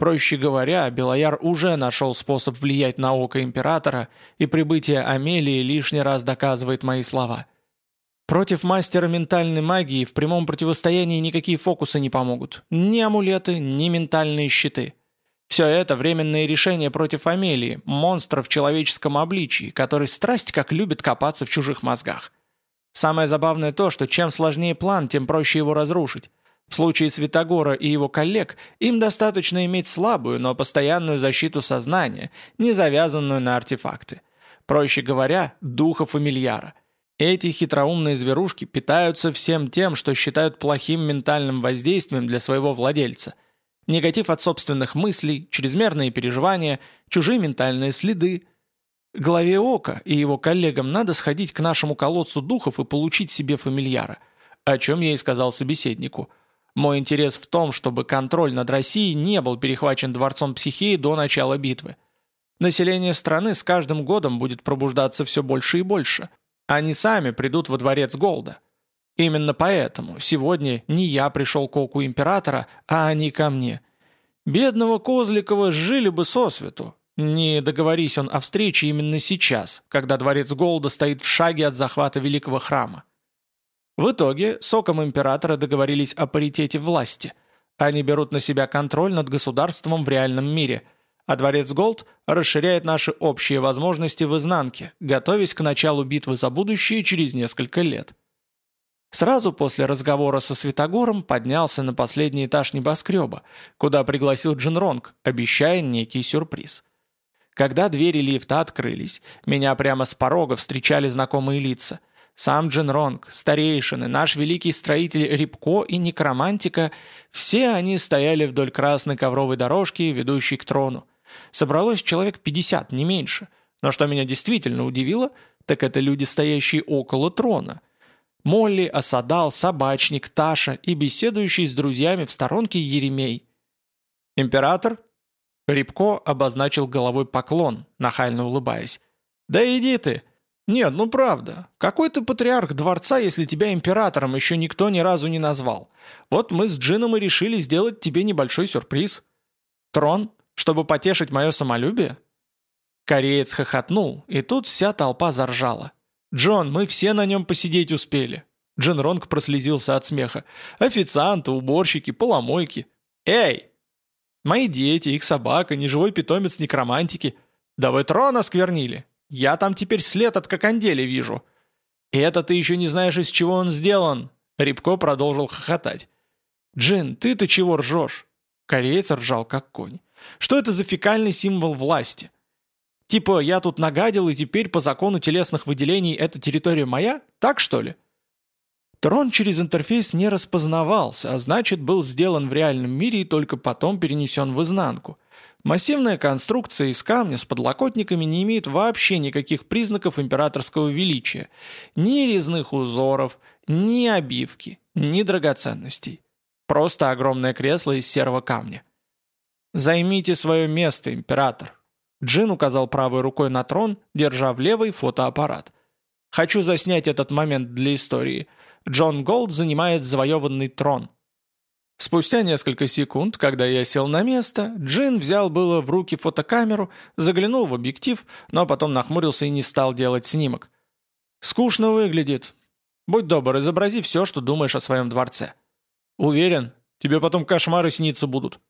Проще говоря, Белояр уже нашел способ влиять на око императора, и прибытие Амелии лишний раз доказывает мои слова. Против мастера ментальной магии в прямом противостоянии никакие фокусы не помогут. Ни амулеты, ни ментальные щиты. Все это временные решения против Амелии, монстра в человеческом обличии, который страсть как любит копаться в чужих мозгах. Самое забавное то, что чем сложнее план, тем проще его разрушить. В случае Святогора и его коллег им достаточно иметь слабую, но постоянную защиту сознания, не завязанную на артефакты. Проще говоря, духа фамильяра. Эти хитроумные зверушки питаются всем тем, что считают плохим ментальным воздействием для своего владельца. Негатив от собственных мыслей, чрезмерные переживания, чужие ментальные следы. Главе Ока и его коллегам надо сходить к нашему колодцу духов и получить себе фамильяра, о чем я и сказал собеседнику – мой интерес в том, чтобы контроль над Россией не был перехвачен дворцом психии до начала битвы. Население страны с каждым годом будет пробуждаться все больше и больше. Они сами придут во дворец Голда. Именно поэтому сегодня не я пришел к оку императора, а они ко мне. Бедного Козликова жили бы сосвету. Не договорись он о встрече именно сейчас, когда дворец Голда стоит в шаге от захвата Великого Храма. В итоге соком императора договорились о паритете власти. Они берут на себя контроль над государством в реальном мире. а дворец Голд расширяет наши общие возможности в изнанке, готовясь к началу битвы за будущее через несколько лет. Сразу после разговора со Святогором поднялся на последний этаж небоскреба, куда пригласил Джинронг, обещая некий сюрприз. Когда двери лифта открылись, меня прямо с порога встречали знакомые лица. Сам Джинронг, старейшины, наш великий строитель Рябко и некромантика – все они стояли вдоль красной ковровой дорожки, ведущей к трону. Собралось человек 50, не меньше. Но что меня действительно удивило, так это люди, стоящие около трона – Молли, Осадал, Собачник, Таша и беседующий с друзьями в сторонке Еремей. «Император?» Рябко обозначил головой поклон, нахально улыбаясь. «Да иди ты!» «Нет, ну правда. Какой ты патриарх дворца, если тебя императором еще никто ни разу не назвал? Вот мы с Джином и решили сделать тебе небольшой сюрприз. Трон, чтобы потешить мое самолюбие?» Кореец хохотнул, и тут вся толпа заржала. «Джон, мы все на нем посидеть успели». Джин Ронг прослезился от смеха. «Официанты, уборщики, поломойки. Эй! Мои дети, их собака, неживой питомец некромантики. Да вы трон осквернили. Я там теперь след от кокондели вижу». «И это ты еще не знаешь, из чего он сделан?» Рябко продолжил хохотать. «Джин, ты-то чего ржешь?» Кореец ржал, как конь. «Что это за фекальный символ власти?» Типа, я тут нагадил, и теперь по закону телесных выделений эта территория моя? Так что ли? Трон через интерфейс не распознавался, а значит, был сделан в реальном мире и только потом перенесен в изнанку. Массивная конструкция из камня с подлокотниками не имеет вообще никаких признаков императорского величия. Ни резных узоров, ни обивки, ни драгоценностей. Просто огромное кресло из серого камня. «Займите свое место, император», Джин указал правой рукой на трон, держа в левой фотоаппарат. «Хочу заснять этот момент для истории. Джон Голд занимает завоеванный трон». Спустя несколько секунд, когда я сел на место, Джин взял было в руки фотокамеру, заглянул в объектив, но потом нахмурился и не стал делать снимок. «Скучно выглядит. Будь добр, изобрази все, что думаешь о своем дворце». «Уверен, тебе потом кошмары сниться будут».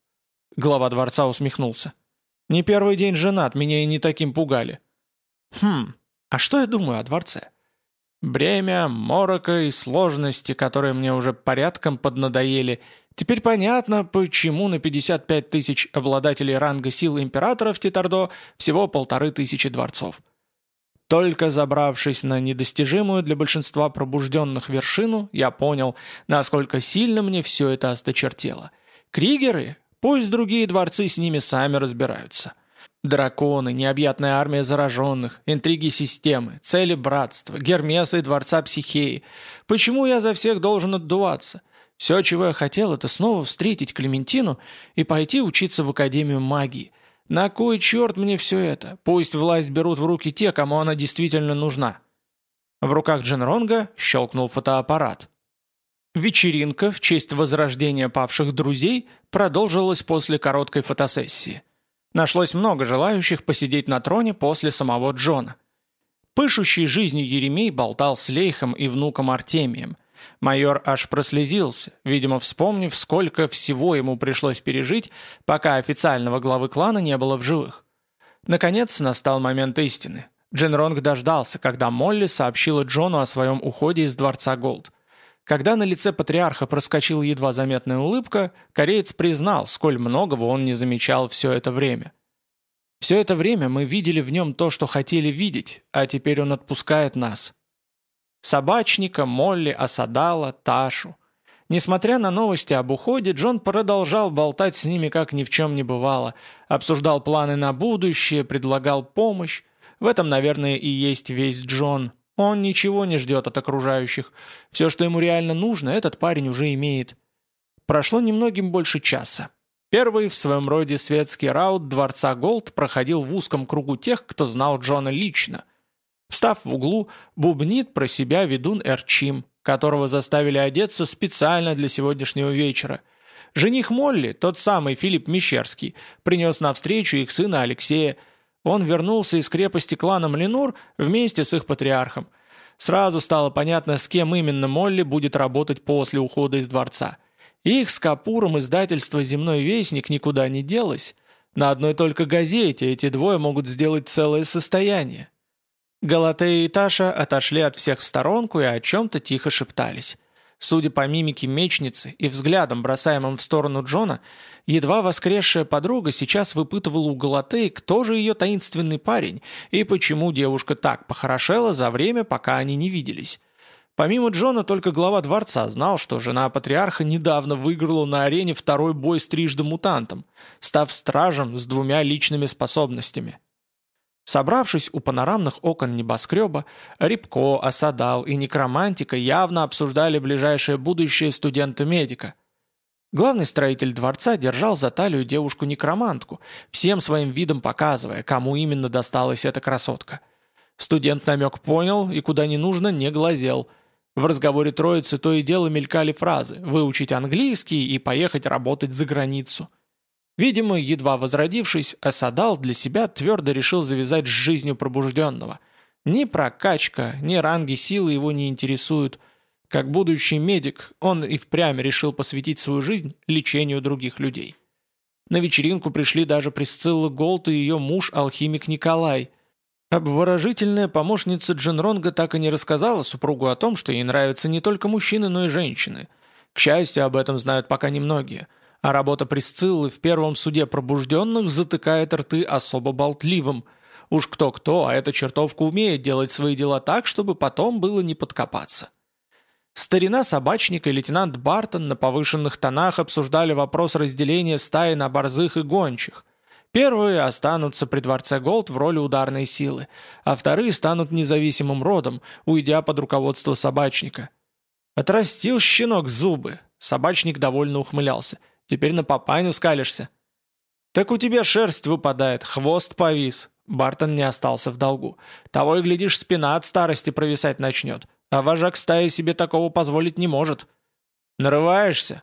Глава дворца усмехнулся. Не первый день женат, меня и не таким пугали. Хм, а что я думаю о дворце? Бремя, морока и сложности, которые мне уже порядком поднадоели. Теперь понятно, почему на 55 тысяч обладателей ранга силы императора в Титардо всего полторы тысячи дворцов. Только забравшись на недостижимую для большинства пробужденных вершину, я понял, насколько сильно мне все это осточертело. Кригеры, Пусть другие дворцы с ними сами разбираются. Драконы, необъятная армия зараженных, интриги системы, цели братства, Гермеса и дворца Психеи. Почему я за всех должен отдуваться? Все, чего я хотел, это снова встретить Клементину и пойти учиться в Академию магии. На кой черт мне все это? Пусть власть берут в руки те, кому она действительно нужна. В руках Дженронга щелкнул фотоаппарат. Вечеринка в честь возрождения павших друзей продолжилась после короткой фотосессии. Нашлось много желающих посидеть на троне после самого Джона. Пышущий жизнью Еремей болтал с Лейхом и внуком Артемием. Майор аж прослезился, видимо, вспомнив, сколько всего ему пришлось пережить, пока официального главы клана не было в живых. Наконец настал момент истины. Джин Ронг дождался, когда Молли сообщила Джону о своем уходе из Дворца Голд. Когда на лице патриарха проскочила едва заметная улыбка, кореец признал, сколь многого он не замечал все это время. Все это время мы видели в нем то, что хотели видеть, а теперь он отпускает нас. Собачника, Молли, Осадала, Ташу. Несмотря на новости об уходе, Джон продолжал болтать с ними, как ни в чем не бывало, обсуждал планы на будущее, предлагал помощь. В этом, наверное, и есть весь Джон – он ничего не ждет от окружающих. Все, что ему реально нужно, этот парень уже имеет. Прошло немногим больше часа. Первый в своем роде светский раут Дворца Голд проходил в узком кругу тех, кто знал Джона лично. Встав в углу, бубнит про себя ведун Эрчим, которого заставили одеться специально для сегодняшнего вечера. Жених Молли, тот самый Филипп Мещерский, принес навстречу их сына Алексея, он вернулся из крепости клана Млинур вместе с их патриархом. Сразу стало понятно, с кем именно Молли будет работать после ухода из дворца. Их с Капуром издательство «Земной вестник» никуда не делось. На одной только газете эти двое могут сделать целое состояние. Галатея и Таша отошли от всех в сторонку и о чем-то тихо шептались. Судя по мимике мечницы и взглядам, бросаемым в сторону Джона, едва воскресшая подруга сейчас выпытывала у Галатеи, кто же ее таинственный парень и почему девушка так похорошела за время, пока они не виделись. Помимо Джона, только глава дворца знал, что жена патриарха недавно выиграла на арене второй бой с трижды мутантом, став стражем с двумя личными способностями. Собравшись у панорамных окон небоскреба, Рябко, Осадал и Некромантика явно обсуждали ближайшее будущее студента-медика. Главный строитель дворца держал за талию девушку-некромантку, всем своим видом показывая, кому именно досталась эта красотка. Студент намек понял и куда не нужно не глазел. В разговоре троицы то и дело мелькали фразы «выучить английский» и «поехать работать за границу». Видимо, едва возродившись, Асадал для себя твердо решил завязать с жизнью пробужденного. Ни прокачка, ни ранги силы его не интересуют. Как будущий медик, он и впрямь решил посвятить свою жизнь лечению других людей. На вечеринку пришли даже Присцилла Голд и ее муж-алхимик Николай. Обворожительная помощница Джинронга так и не рассказала супругу о том, что ей нравятся не только мужчины, но и женщины. К счастью, об этом знают пока немногие – а работа Присциллы в первом суде пробужденных затыкает рты особо болтливым. Уж кто-кто, а эта чертовка умеет делать свои дела так, чтобы потом было не подкопаться. Старина собачник и лейтенант Бартон на повышенных тонах обсуждали вопрос разделения стаи на борзых и гончих. Первые останутся при дворце Голд в роли ударной силы, а вторые станут независимым родом, уйдя под руководство собачника. Отрастил щенок зубы. Собачник довольно ухмылялся. Теперь на папаню скалишься». «Так у тебя шерсть выпадает, хвост повис». Бартон не остался в долгу. «Того и глядишь, спина от старости провисать начнет. А вожак стаи себе такого позволить не может». «Нарываешься?»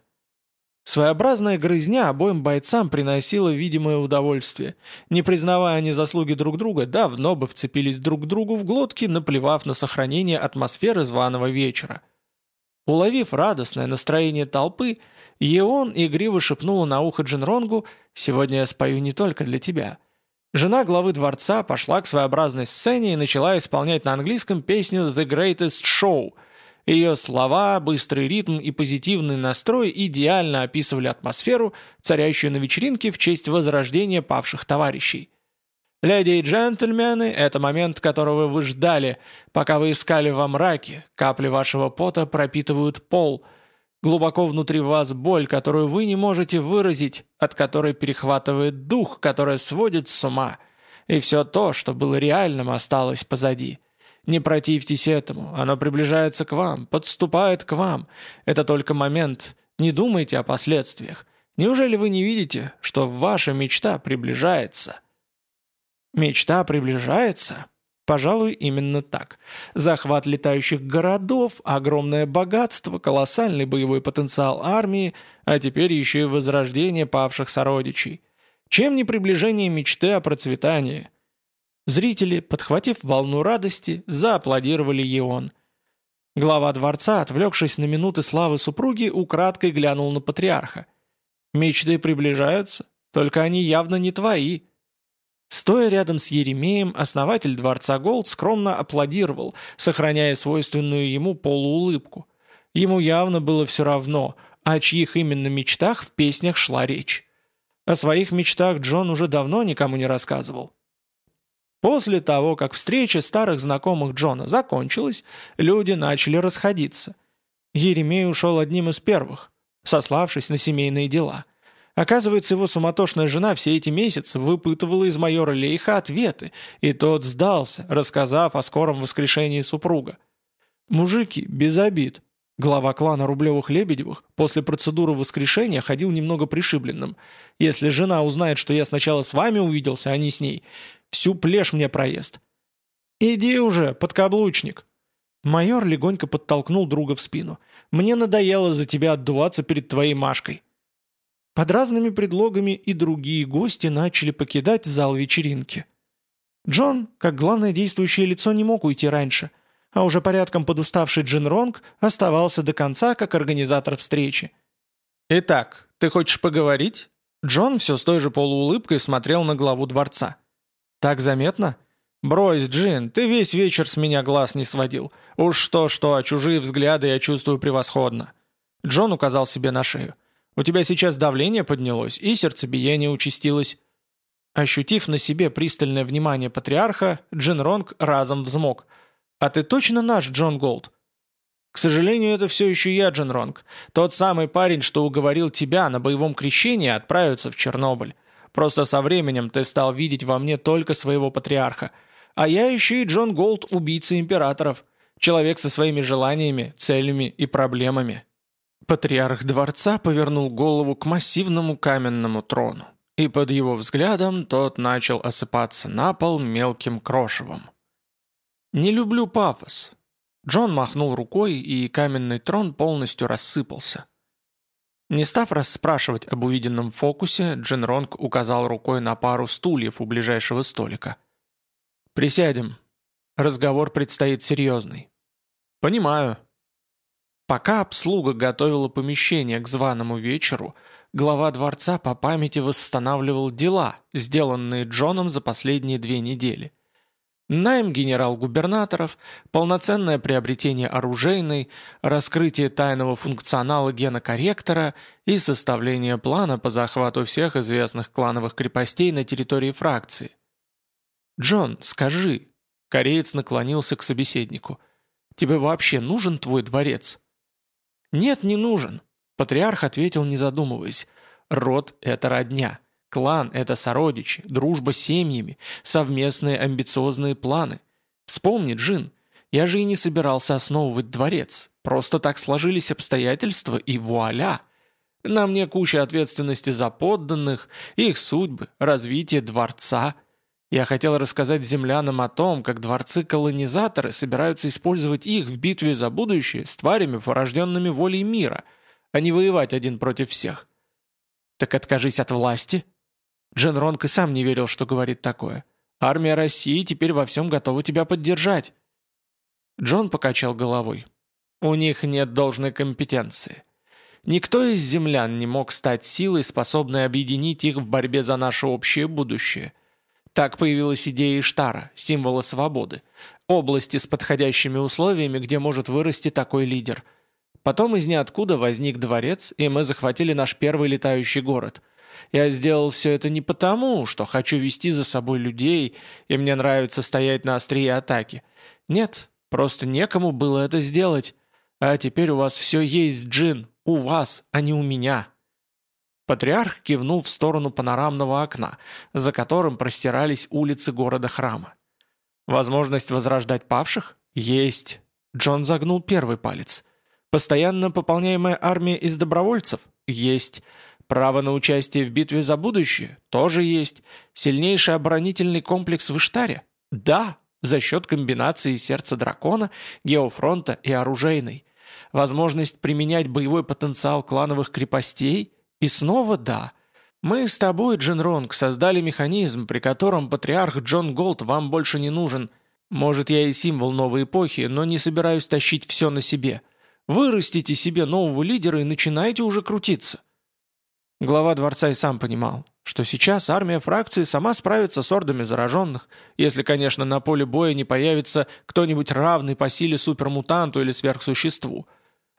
Своеобразная грызня обоим бойцам приносила видимое удовольствие. Не признавая они заслуги друг друга, давно бы вцепились друг к другу в глотки, наплевав на сохранение атмосферы званого вечера. Уловив радостное настроение толпы, Еон игриво шепнула на ухо Джинронгу «Сегодня я спою не только для тебя». Жена главы дворца пошла к своеобразной сцене и начала исполнять на английском песню «The Greatest Show». Ее слова, быстрый ритм и позитивный настрой идеально описывали атмосферу, царящую на вечеринке в честь возрождения павших товарищей. Леди и джентльмены, это момент, которого вы ждали, пока вы искали во мраке. Капли вашего пота пропитывают пол. Глубоко внутри вас боль, которую вы не можете выразить, от которой перехватывает дух, которая сводит с ума. И все то, что было реальным, осталось позади. Не противьтесь этому, оно приближается к вам, подступает к вам. Это только момент, не думайте о последствиях. Неужели вы не видите, что ваша мечта приближается?» Мечта приближается? Пожалуй, именно так. Захват летающих городов, огромное богатство, колоссальный боевой потенциал армии, а теперь еще и возрождение павших сородичей. Чем не приближение мечты о процветании? Зрители, подхватив волну радости, зааплодировали Еон. Глава дворца, отвлекшись на минуты славы супруги, украдкой глянул на патриарха. «Мечты приближаются, только они явно не твои». Стоя рядом с Еремеем, основатель Дворца Голд скромно аплодировал, сохраняя свойственную ему полуулыбку. Ему явно было все равно, о чьих именно мечтах в песнях шла речь. О своих мечтах Джон уже давно никому не рассказывал. После того, как встреча старых знакомых Джона закончилась, люди начали расходиться. Еремей ушел одним из первых, сославшись на семейные дела – Оказывается, его суматошная жена все эти месяцы выпытывала из майора Лейха ответы, и тот сдался, рассказав о скором воскрешении супруга. «Мужики, без обид». Глава клана Рублевых-Лебедевых после процедуры воскрешения ходил немного пришибленным. «Если жена узнает, что я сначала с вами увиделся, а не с ней, всю плешь мне проезд». «Иди уже, подкаблучник». Майор легонько подтолкнул друга в спину. «Мне надоело за тебя отдуваться перед твоей Машкой». Под разными предлогами и другие гости начали покидать зал вечеринки. Джон, как главное действующее лицо, не мог уйти раньше, а уже порядком подуставший Джин Ронг оставался до конца как организатор встречи. «Итак, ты хочешь поговорить?» Джон все с той же полуулыбкой смотрел на главу дворца. «Так заметно?» «Брось, Джин, ты весь вечер с меня глаз не сводил. Уж что-что, а чужие взгляды я чувствую превосходно». Джон указал себе на шею. «У тебя сейчас давление поднялось, и сердцебиение участилось». Ощутив на себе пристальное внимание патриарха, Джин Ронг разом взмок. «А ты точно наш Джон Голд?» «К сожалению, это все еще я, Джин Ронг. Тот самый парень, что уговорил тебя на боевом крещении отправиться в Чернобыль. Просто со временем ты стал видеть во мне только своего патриарха. А я еще и Джон Голд, убийца императоров. Человек со своими желаниями, целями и проблемами». Патриарх дворца повернул голову к массивному каменному трону и под его взглядом тот начал осыпаться на пол мелким крошевом. «Не люблю пафос». Джон махнул рукой, и каменный трон полностью рассыпался. Не став расспрашивать об увиденном фокусе, Джин Ронг указал рукой на пару стульев у ближайшего столика. «Присядем. Разговор предстоит серьезный». «Понимаю». Пока обслуга готовила помещение к званому вечеру, глава дворца по памяти восстанавливал дела, сделанные Джоном за последние две недели. Найм генерал-губернаторов, полноценное приобретение оружейной, раскрытие тайного функционала генокорректора и составление плана по захвату всех известных клановых крепостей на территории фракции. «Джон, скажи», — кореец наклонился к собеседнику, «тебе вообще нужен твой дворец?» «Нет, не нужен. Патриарх ответил, не задумываясь. «Род — это родня. Клан — это сородичи, дружба с семьями, совместные амбициозные планы. Вспомни, Джин, я же и не собирался основывать дворец. Просто так сложились обстоятельства, и вуаля! На мне куча ответственности за подданных, их судьбы, развитие дворца. Я хотел рассказать землянам о том, как дворцы-колонизаторы собираются использовать их в битве за будущее с тварями, порожденными волей мира — а не воевать один против всех. Так откажись от власти. Джен Ронг и сам не верил, что говорит такое. Армия России теперь во всем готова тебя поддержать. Джон покачал головой. У них нет должной компетенции. Никто из землян не мог стать силой, способной объединить их в борьбе за наше общее будущее. Так появилась идея Иштара, символа свободы, области с подходящими условиями, где может вырасти такой лидер – Потом из ниоткуда возник дворец, и мы захватили наш первый летающий город. Я сделал все это не потому, что хочу вести за собой людей, и мне нравится стоять на острие атаки. Нет, просто некому было это сделать. А теперь у вас все есть, Джин, у вас, а не у меня». Патриарх кивнул в сторону панорамного окна, за которым простирались улицы города-храма. «Возможность возрождать павших? Есть!» Джон загнул первый палец. Постоянно пополняемая армия из добровольцев? Есть. Право на участие в битве за будущее? Тоже есть. Сильнейший оборонительный комплекс в Иштаре? Да, за счет комбинации сердца дракона, геофронта и оружейной. Возможность применять боевой потенциал клановых крепостей? И снова да. Мы с тобой, Джин Ронг, создали механизм, при котором патриарх Джон Голд вам больше не нужен. Может, я и символ новой эпохи, но не собираюсь тащить все на себе. Вырастите себе нового лидера и начинайте уже крутиться. Глава дворца и сам понимал, что сейчас армия фракции сама справится с ордами зараженных, если, конечно, на поле боя не появится кто-нибудь равный по силе супермутанту или сверхсуществу.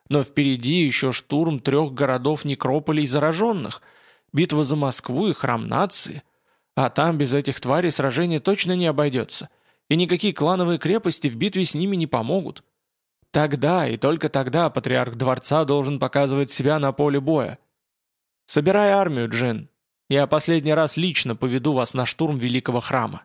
Но впереди еще штурм трех городов-некрополей зараженных, битва за Москву и храм нации. А там без этих тварей сражение точно не обойдется, и никакие клановые крепости в битве с ними не помогут. Тогда и только тогда патриарх дворца должен показывать себя на поле боя. Собирай армию, Джин. Я последний раз лично поведу вас на штурм великого храма.